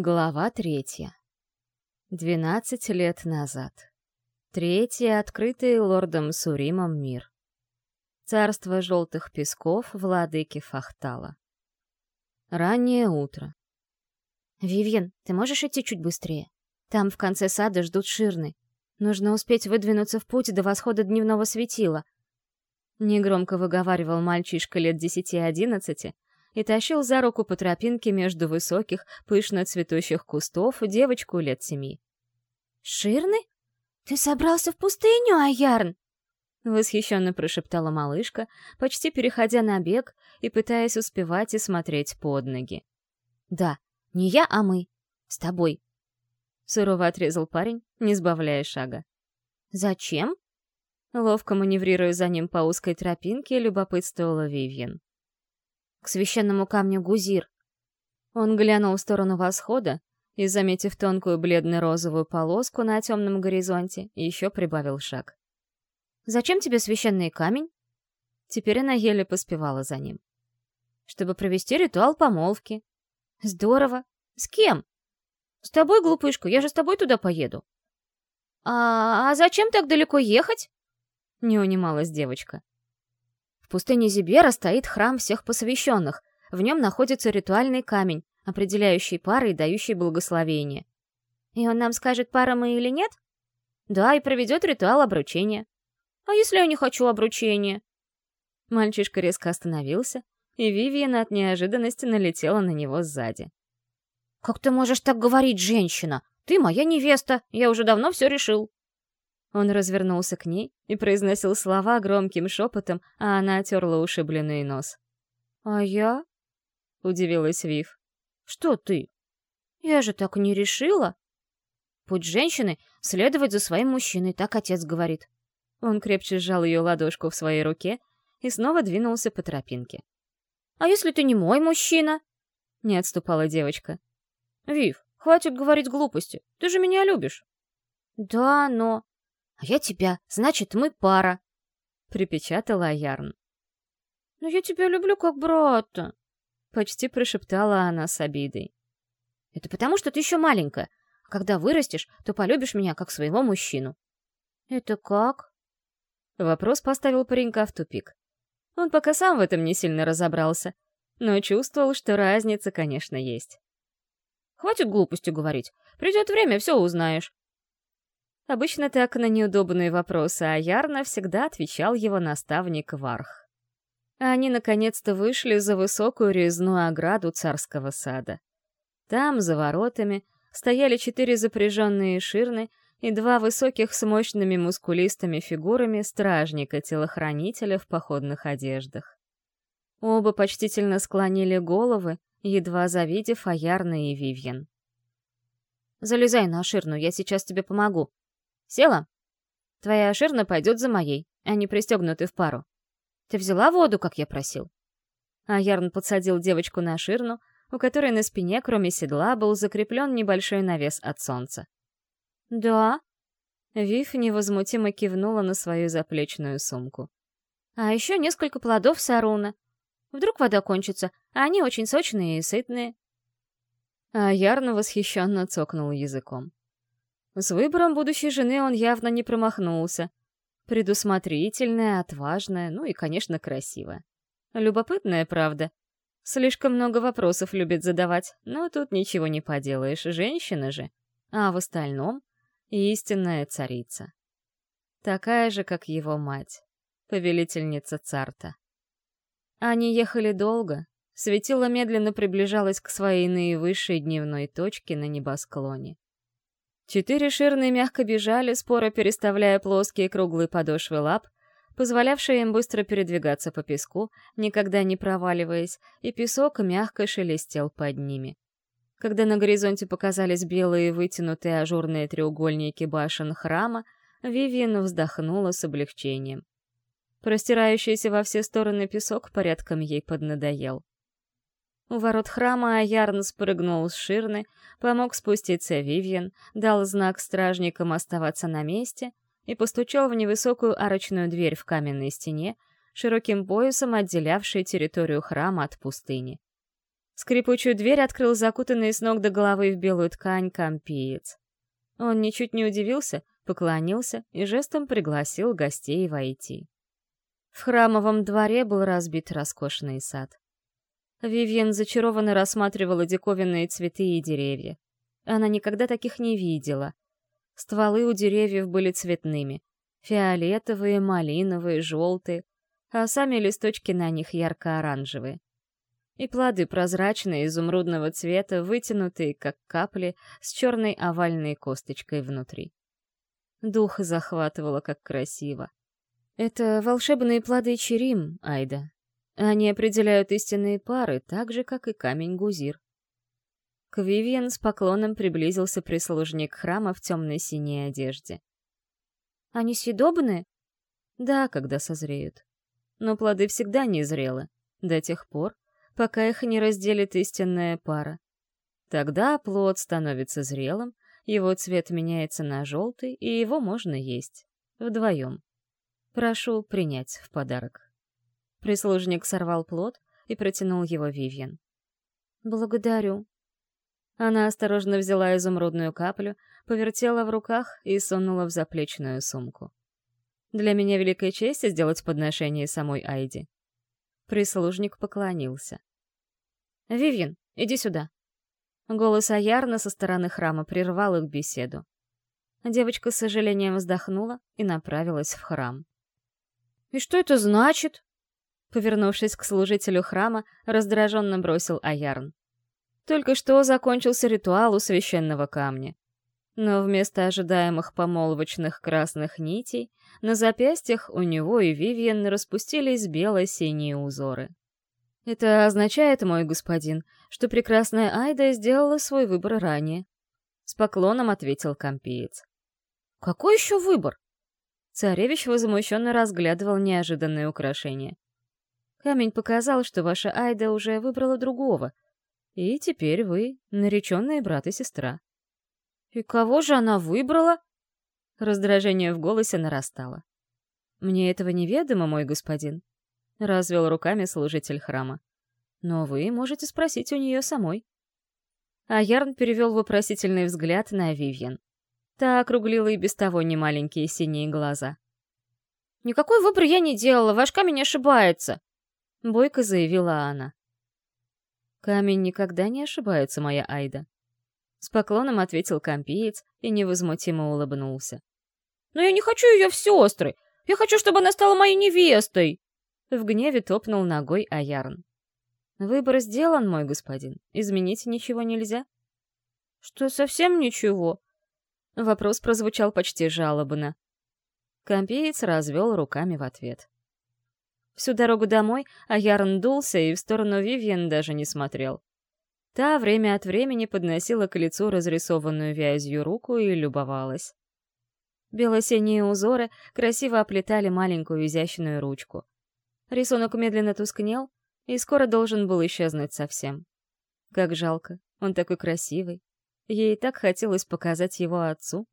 Глава третья. Двенадцать лет назад. Третий, открытый лордом Суримом мир. Царство желтых песков владыки Фахтала. Раннее утро. «Вивьен, ты можешь идти чуть быстрее? Там в конце сада ждут ширны. Нужно успеть выдвинуться в путь до восхода дневного светила». Негромко выговаривал мальчишка лет десяти-одиннадцати, и тащил за руку по тропинке между высоких, пышно цветущих кустов девочку лет семи. «Ширны? Ты собрался в пустыню, Аярн?» Восхищенно прошептала малышка, почти переходя на бег и пытаясь успевать и смотреть под ноги. «Да, не я, а мы. С тобой», — сурово отрезал парень, не сбавляя шага. «Зачем?» Ловко маневрируя за ним по узкой тропинке, любопытствовала Вивьен к священному камню Гузир. Он глянул в сторону восхода и, заметив тонкую бледно-розовую полоску на темном горизонте, еще прибавил шаг. «Зачем тебе священный камень?» Теперь она еле поспевала за ним. «Чтобы провести ритуал помолвки». «Здорово! С кем?» «С тобой, глупышка, я же с тобой туда поеду». «А, -а зачем так далеко ехать?» Не унималась девочка. В пустыне Зибера стоит храм всех посвященных. В нем находится ритуальный камень, определяющий пары и дающий благословение. И он нам скажет, пара мы или нет? Да, и проведет ритуал обручения. А если я не хочу обручения? Мальчишка резко остановился, и Вивиан от неожиданности налетела на него сзади. «Как ты можешь так говорить, женщина? Ты моя невеста, я уже давно все решил». Он развернулся к ней и произносил слова громким шепотом, а она отерла ушибленный нос. «А я?» — удивилась Вив. «Что ты? Я же так не решила. Путь женщины — следовать за своим мужчиной, так отец говорит». Он крепче сжал ее ладошку в своей руке и снова двинулся по тропинке. «А если ты не мой мужчина?» — не отступала девочка. «Вив, хватит говорить глупости, ты же меня любишь». «Да, но...» А я тебя, значит, мы пара», — припечатала Ярн. «Но я тебя люблю как брата», — почти прошептала она с обидой. «Это потому, что ты еще маленькая. А когда вырастешь, то полюбишь меня как своего мужчину». «Это как?» Вопрос поставил паренька в тупик. Он пока сам в этом не сильно разобрался, но чувствовал, что разница, конечно, есть. «Хватит глупостью говорить. Придет время, все узнаешь. Обычно так на неудобные вопросы, а Ярно всегда отвечал его наставник Варх. Они наконец-то вышли за высокую резную ограду царского сада. Там, за воротами, стояли четыре запряженные ширны и два высоких с мощными мускулистыми фигурами стражника-телохранителя в походных одеждах. Оба почтительно склонили головы, едва завидев Аярна и Вивьен. «Залезай на ширну, я сейчас тебе помогу», Села? Твоя ширна пойдет за моей, они пристегнуты в пару. Ты взяла воду, как я просил?» А Ярн подсадил девочку на ширну, у которой на спине, кроме седла, был закреплен небольшой навес от солнца. «Да». Вив невозмутимо кивнула на свою заплечную сумку. «А еще несколько плодов саруна. Вдруг вода кончится, а они очень сочные и сытные». А Ярн восхищенно цокнул языком. С выбором будущей жены он явно не промахнулся. Предусмотрительная, отважная, ну и, конечно, красивая. Любопытная, правда. Слишком много вопросов любит задавать, но тут ничего не поделаешь, женщина же. А в остальном — истинная царица. Такая же, как его мать, повелительница царта. Они ехали долго, светило медленно приближалось к своей наивысшей дневной точке на небосклоне. Четыре ширны мягко бежали, споро переставляя плоские круглые подошвы лап, позволявшие им быстро передвигаться по песку, никогда не проваливаясь, и песок мягко шелестел под ними. Когда на горизонте показались белые вытянутые ажурные треугольники башен храма, Вивиан вздохнула с облегчением. Простирающийся во все стороны песок порядком ей поднадоел. У ворот храма Аярн спрыгнул с ширны, помог спуститься Вивьен, дал знак стражникам оставаться на месте и постучал в невысокую арочную дверь в каменной стене, широким поясом отделявшей территорию храма от пустыни. Скрипучую дверь открыл закутанный с ног до головы в белую ткань компиец. Он ничуть не удивился, поклонился и жестом пригласил гостей войти. В храмовом дворе был разбит роскошный сад. Вивьен зачарованно рассматривала диковинные цветы и деревья. Она никогда таких не видела. Стволы у деревьев были цветными — фиолетовые, малиновые, желтые, а сами листочки на них ярко-оранжевые и плоды прозрачные, изумрудного цвета, вытянутые, как капли, с черной овальной косточкой внутри. Дух захватывало, как красиво. Это волшебные плоды черим, Айда. Они определяют истинные пары, так же, как и камень Гузир. К с поклоном приблизился прислужник храма в темной синей одежде. «Они съедобны?» «Да, когда созреют. Но плоды всегда незрелы, до тех пор, пока их не разделит истинная пара. Тогда плод становится зрелым, его цвет меняется на желтый, и его можно есть. Вдвоем. Прошу принять в подарок. Прислужник сорвал плод и протянул его Вивьен. «Благодарю». Она осторожно взяла изумрудную каплю, повертела в руках и сунула в заплечную сумку. Для меня великая честь сделать подношение самой Айди. Прислужник поклонился. «Вивьен, иди сюда!» Голос Аярна со стороны храма прервал их беседу. Девочка с сожалением вздохнула и направилась в храм. «И что это значит?» Повернувшись к служителю храма, раздраженно бросил Аярн. Только что закончился ритуал у священного камня. Но вместо ожидаемых помолвочных красных нитей на запястьях у него и Вивьен распустились бело-синие узоры. «Это означает, мой господин, что прекрасная Айда сделала свой выбор ранее», — с поклоном ответил компиец. «Какой еще выбор?» Царевич возмущенно разглядывал неожиданное украшение. «Камень показал, что ваша Айда уже выбрала другого, и теперь вы нареченные брат и сестра». «И кого же она выбрала?» Раздражение в голосе нарастало. «Мне этого неведомо, мой господин», — развел руками служитель храма. «Но вы можете спросить у нее самой». А Ярн перевел вопросительный взгляд на Вивьен. Та округлила и без того немаленькие синие глаза. «Никакой выбор я не делала, ваш камень ошибается», — бойко заявила она. «Камень никогда не ошибается, моя Айда», — с поклоном ответил компиец и невозмутимо улыбнулся. «Но я не хочу ее в сестры! Я хочу, чтобы она стала моей невестой!» В гневе топнул ногой Аярн. «Выбор сделан, мой господин. Изменить ничего нельзя?» «Что, совсем ничего?» Вопрос прозвучал почти жалобно. Компеец развел руками в ответ. Всю дорогу домой Аярн дулся и в сторону Вивьен даже не смотрел. Та время от времени подносила к лицу разрисованную вязью руку и любовалась. Белосиние узоры красиво оплетали маленькую изящную ручку. Рисунок медленно тускнел и скоро должен был исчезнуть совсем. Как жалко, он такой красивый. Ей так хотелось показать его отцу.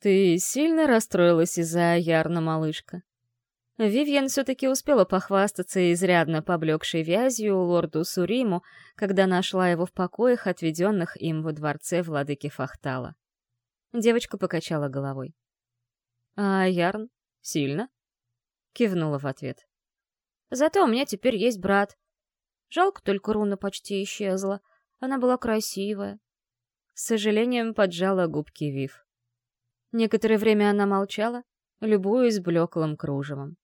«Ты сильно расстроилась из-за Ярна, малышка?» Вивьен все-таки успела похвастаться изрядно поблекшей вязью лорду Суриму, когда нашла его в покоях, отведенных им во дворце владыки Фахтала. Девочка покачала головой. «А Ярн? Сильно?» Кивнула в ответ. Зато у меня теперь есть брат. Жалко только руна почти исчезла. Она была красивая. С сожалением поджала губки Вив. Некоторое время она молчала, любуясь блеклым кружевом.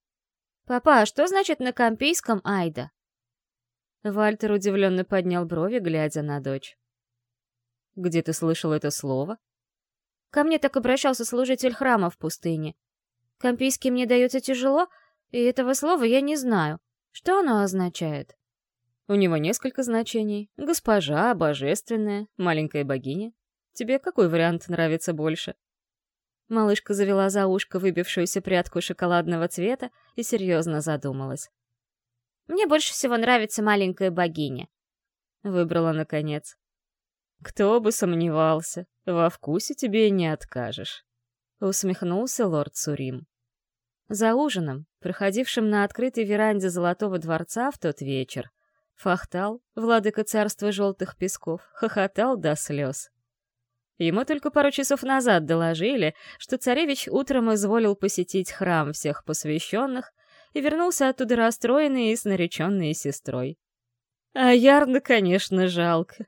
«Папа, а что значит на компийском Айда?» Вальтер удивленно поднял брови, глядя на дочь. «Где ты слышал это слово?» «Ко мне так обращался служитель храма в пустыне. Компийский мне дается тяжело, и этого слова я не знаю. Что оно означает? У него несколько значений. Госпожа, божественная, маленькая богиня. Тебе какой вариант нравится больше? Малышка завела за ушко выбившуюся прядку шоколадного цвета и серьезно задумалась. «Мне больше всего нравится маленькая богиня», — выбрала наконец. «Кто бы сомневался, во вкусе тебе не откажешь», — усмехнулся лорд Сурим. За ужином, проходившим на открытой веранде Золотого дворца в тот вечер, Фахтал, владыка царства желтых песков, хохотал до слез. Ему только пару часов назад доложили, что царевич утром изволил посетить храм всех посвященных и вернулся оттуда расстроенный и с нареченной сестрой. А Ярна, конечно, жалко.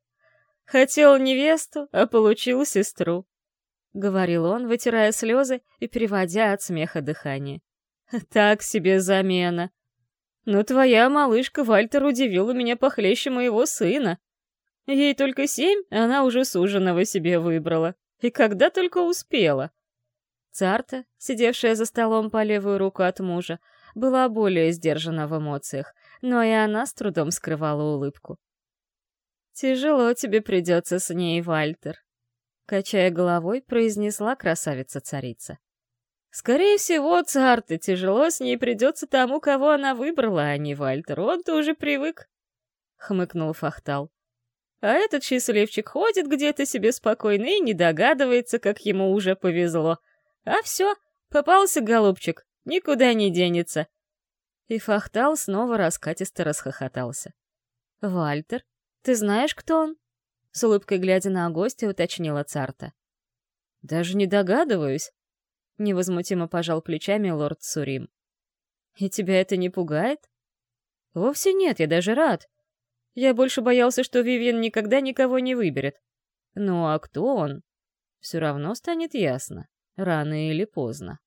Хотел невесту, а получил сестру. — говорил он, вытирая слезы и переводя от смеха дыхание. «Так себе замена. Но твоя малышка Вальтер удивила меня похлеще моего сына. Ей только семь, она уже суженого себе выбрала. И когда только успела. Царта, сидевшая за столом по левую руку от мужа, была более сдержана в эмоциях, но и она с трудом скрывала улыбку. «Тяжело тебе придется с ней, Вальтер», — качая головой, произнесла красавица-царица. «Скорее всего, Царта тяжело с ней придется тому, кого она выбрала, а не Вальтер. Он-то уже привык», — хмыкнул Фахтал. А этот счастливчик ходит где-то себе спокойно и не догадывается, как ему уже повезло. А все, попался голубчик, никуда не денется. И Фахтал снова раскатисто расхохотался. «Вальтер, ты знаешь, кто он?» С улыбкой глядя на гостя, уточнила Царта. «Даже не догадываюсь», — невозмутимо пожал плечами лорд Сурим. «И тебя это не пугает?» «Вовсе нет, я даже рад. Я больше боялся, что Вивиан никогда никого не выберет. Ну а кто он? Все равно станет ясно, рано или поздно.